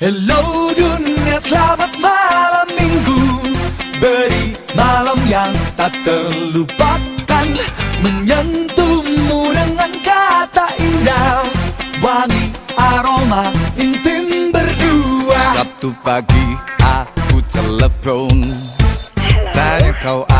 Hello dunia selamat malam minggu. Beri malam yang tak terlupakan. Menyentuhmu dengan kata indah. Wangi aroma intim berdua. Sabtu pagi aku telepon. Tanya kau